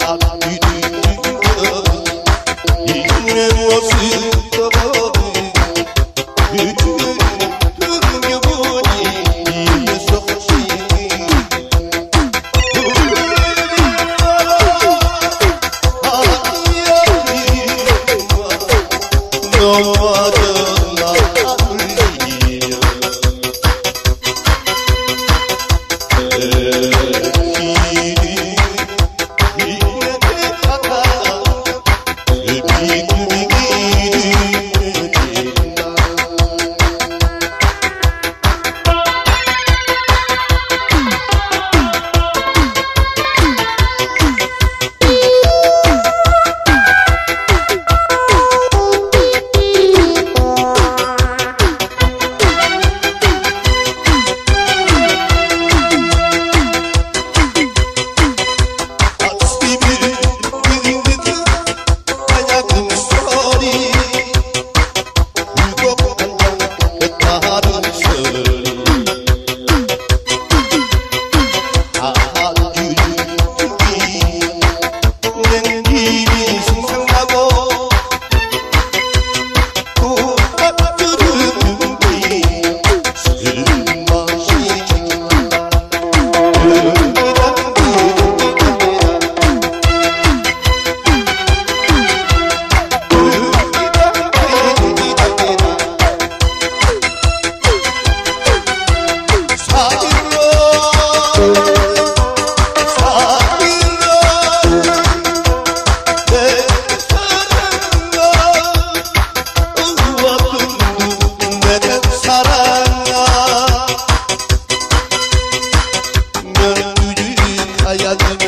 아비 ya, ya, ya.